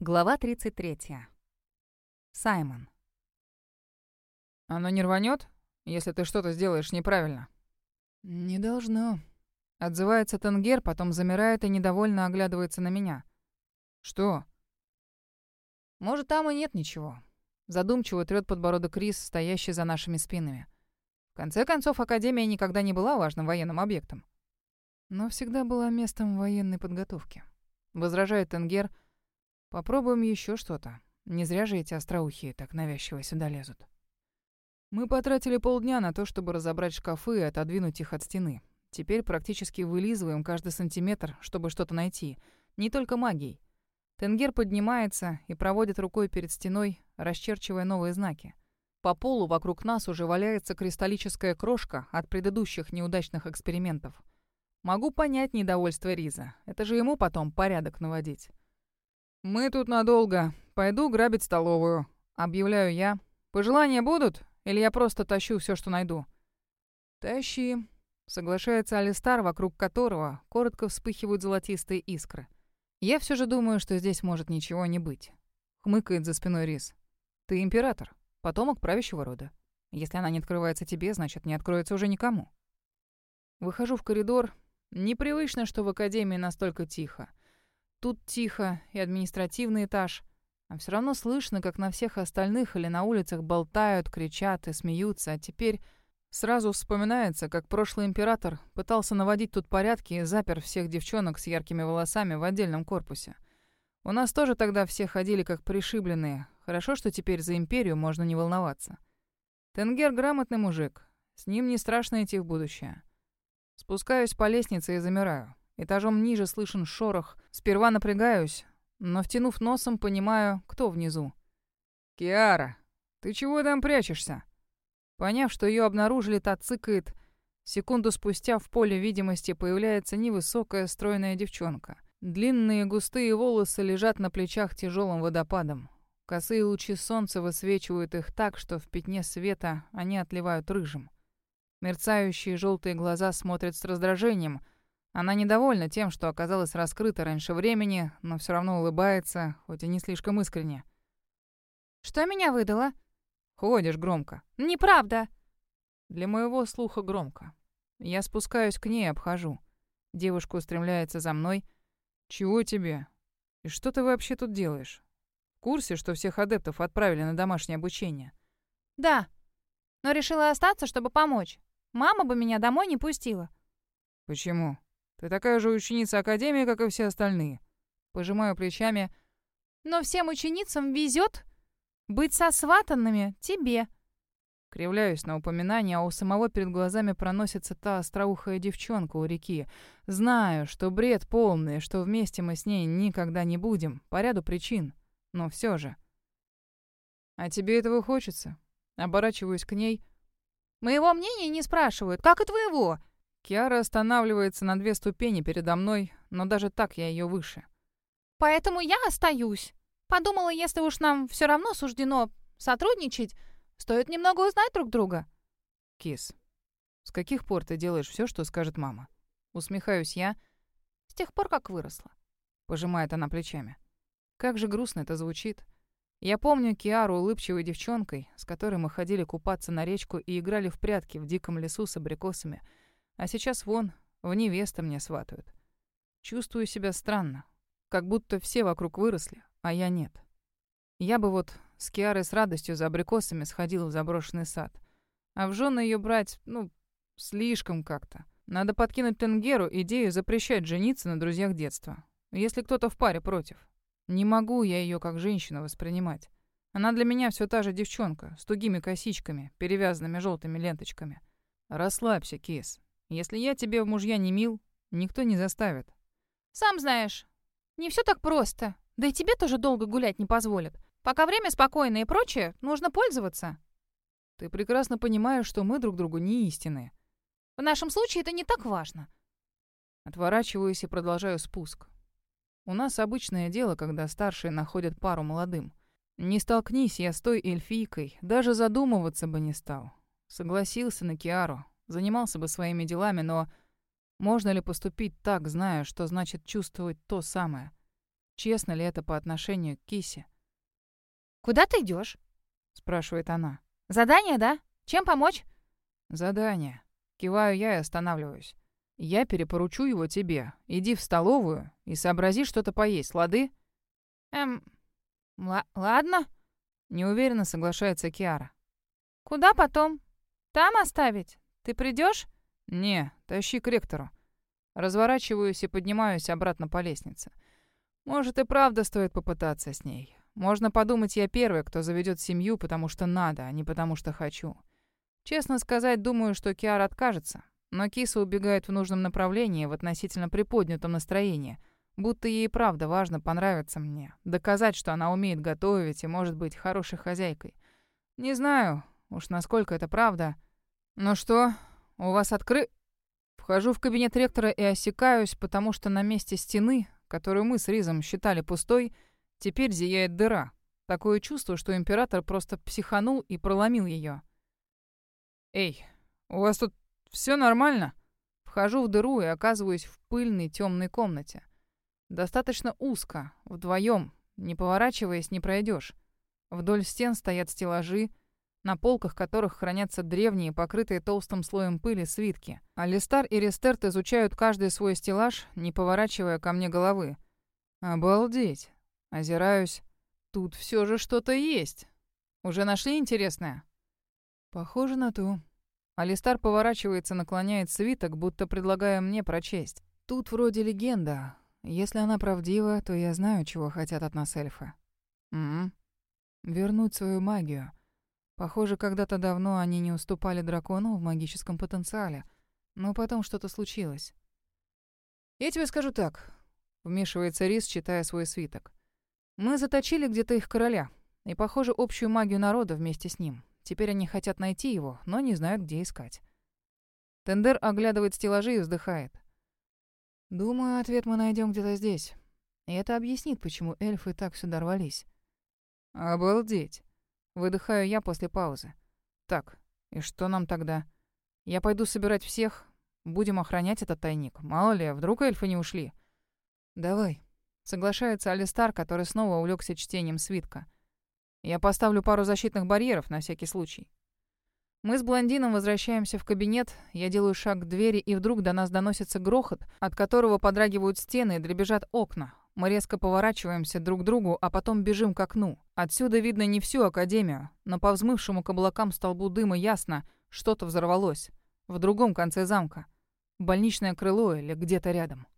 Глава 33. Саймон. «Оно не рванет, если ты что-то сделаешь неправильно?» «Не должно». Отзывается Тенгер, потом замирает и недовольно оглядывается на меня. «Что?» «Может, там и нет ничего». Задумчиво трёт подбородок Рис, стоящий за нашими спинами. В конце концов, Академия никогда не была важным военным объектом. Но всегда была местом военной подготовки. Возражает Тенгер, — Попробуем еще что-то. Не зря же эти остроухие так навязчиво сюда лезут. Мы потратили полдня на то, чтобы разобрать шкафы и отодвинуть их от стены. Теперь практически вылизываем каждый сантиметр, чтобы что-то найти. Не только магией. Тенгер поднимается и проводит рукой перед стеной, расчерчивая новые знаки. По полу вокруг нас уже валяется кристаллическая крошка от предыдущих неудачных экспериментов. Могу понять недовольство Риза. Это же ему потом порядок наводить. «Мы тут надолго. Пойду грабить столовую», — объявляю я. «Пожелания будут? Или я просто тащу все, что найду?» «Тащи», — соглашается Алистар, вокруг которого коротко вспыхивают золотистые искры. «Я все же думаю, что здесь может ничего не быть», — хмыкает за спиной Рис. «Ты император, потомок правящего рода. Если она не открывается тебе, значит, не откроется уже никому». Выхожу в коридор. Непривычно, что в академии настолько тихо. Тут тихо, и административный этаж. А все равно слышно, как на всех остальных или на улицах болтают, кричат и смеются. А теперь сразу вспоминается, как прошлый император пытался наводить тут порядки и запер всех девчонок с яркими волосами в отдельном корпусе. У нас тоже тогда все ходили как пришибленные. Хорошо, что теперь за империю можно не волноваться. Тенгер грамотный мужик. С ним не страшно идти в будущее. Спускаюсь по лестнице и замираю. Этажом ниже слышен шорох. Сперва напрягаюсь, но, втянув носом, понимаю, кто внизу. «Киара, ты чего там прячешься?» Поняв, что ее обнаружили, та цыкает. Секунду спустя в поле видимости появляется невысокая стройная девчонка. Длинные густые волосы лежат на плечах тяжелым водопадом. Косые лучи солнца высвечивают их так, что в пятне света они отливают рыжим. Мерцающие желтые глаза смотрят с раздражением — она недовольна тем, что оказалась раскрыта раньше времени, но все равно улыбается, хоть и не слишком искренне. «Что меня выдало?» «Ходишь громко». «Неправда». Для моего слуха громко. Я спускаюсь к ней и обхожу. Девушка устремляется за мной. «Чего тебе? И что ты вообще тут делаешь? В курсе, что всех адептов отправили на домашнее обучение?» «Да, но решила остаться, чтобы помочь. Мама бы меня домой не пустила». «Почему?» Ты такая же ученица Академии, как и все остальные. Пожимаю плечами. Но всем ученицам везет быть сосватанными тебе. Кривляюсь на упоминание, а у самого перед глазами проносится та остроухая девчонка у реки. Знаю, что бред полный, что вместе мы с ней никогда не будем, по ряду причин. Но все же. А тебе этого хочется? Оборачиваюсь к ней. Моего мнения не спрашивают, как и твоего. Киара останавливается на две ступени передо мной, но даже так я ее выше. «Поэтому я остаюсь. Подумала, если уж нам все равно суждено сотрудничать, стоит немного узнать друг друга». «Кис, с каких пор ты делаешь все, что скажет мама?» Усмехаюсь я. «С тех пор, как выросла», — пожимает она плечами. Как же грустно это звучит. Я помню Киару улыбчивой девчонкой, с которой мы ходили купаться на речку и играли в прятки в диком лесу с абрикосами — а сейчас вон, в невеста мне сватают. Чувствую себя странно, как будто все вокруг выросли, а я нет. Я бы вот с Киарой с радостью за абрикосами сходила в заброшенный сад. А в жены ее брать, ну, слишком как-то. Надо подкинуть Тенгеру идею запрещать жениться на друзьях детства. Если кто-то в паре против. Не могу я ее как женщину воспринимать. Она для меня все та же девчонка, с тугими косичками, перевязанными желтыми ленточками. Расслабься, Кис. Если я тебе в мужья не мил, никто не заставит. Сам знаешь, не все так просто. Да и тебе тоже долго гулять не позволят. Пока время спокойное и прочее, нужно пользоваться. Ты прекрасно понимаешь, что мы друг другу не истины. В нашем случае это не так важно. Отворачиваюсь и продолжаю спуск. У нас обычное дело, когда старшие находят пару молодым. Не столкнись я с той эльфийкой, даже задумываться бы не стал. Согласился на Киару, занимался бы своими делами, но можно ли поступить так, зная, что значит чувствовать то самое? Честно ли это по отношению к Кисе? «Куда ты идешь? спрашивает она. Задание, да? Чем помочь?» «Задание». Киваю я и останавливаюсь. «Я перепоручу его тебе. Иди в столовую и сообрази что-то поесть, лады?» «Эм, ла- ладно. Неуверенно соглашается Киара. Куда потом? Там оставить? Ты придешь? «Не, тащи к ректору». Разворачиваюсь и поднимаюсь обратно по лестнице. Может, и правда стоит попытаться с ней. Можно подумать, я первый, кто заведет семью, потому что надо, а не потому что хочу. Честно сказать, думаю, что Киара откажется. Но киса убегает в нужном направлении, в относительно приподнятом настроении. Будто ей правда важно понравиться мне. Доказать, что она умеет готовить и может быть хорошей хозяйкой. Не знаю уж насколько это правда. Ну что, у вас откры... Вхожу в кабинет ректора и осекаюсь, потому что на месте стены, которую мы с Ризом считали пустой, теперь зияет дыра. Такое чувство, что император просто психанул и проломил ее. «Эй, у вас тут все нормально?» Вхожу в дыру и оказываюсь в пыльной темной комнате. Достаточно узко, вдвоем, не поворачиваясь, не пройдешь. Вдоль стен стоят стеллажи, на полках которых хранятся древние, покрытые толстым слоем пыли, свитки. Алистар и Рестерт изучают каждый свой стеллаж, не поворачивая ко мне головы. Обалдеть. Озираюсь. Тут все же что-то есть. Уже нашли интересное? Похоже на то. Алистар поворачивается, наклоняет свиток, будто предлагая мне прочесть. Тут вроде легенда. Если она правдива, то я знаю, чего хотят от нас эльфы. М Вернуть свою магию. Похоже, когда-то давно они не уступали дракону в магическом потенциале, но потом что-то случилось. «Я тебе скажу так», — вмешивается Рис, читая свой свиток. «Мы заточили где-то их короля, и, похоже, общую магию народа вместе с ним. Теперь они хотят найти его, но не знают, где искать». Тендер оглядывает стеллажи и вздыхает. «Думаю, ответ мы найдем где-то здесь. И это объяснит, почему эльфы так сюда рвались». «Обалдеть!» Выдыхаю я после паузы. Так, и что нам тогда? Я пойду собирать всех. Будем охранять этот тайник. Мало ли, вдруг эльфы не ушли. Давай. Соглашается Алистар, который снова увлекся чтением свитка. Я поставлю пару защитных барьеров на всякий случай. Мы с блондином возвращаемся в кабинет, я делаю шаг к двери, и вдруг до нас доносится грохот, от которого подрагивают стены и дребезжат окна. Мы резко поворачиваемся друг к другу, а потом бежим к окну. Отсюда видно не всю академию, но по взмывшему к облакам столбу дыма ясно, что-то взорвалось. В другом конце замка. Больничное крыло или где-то рядом.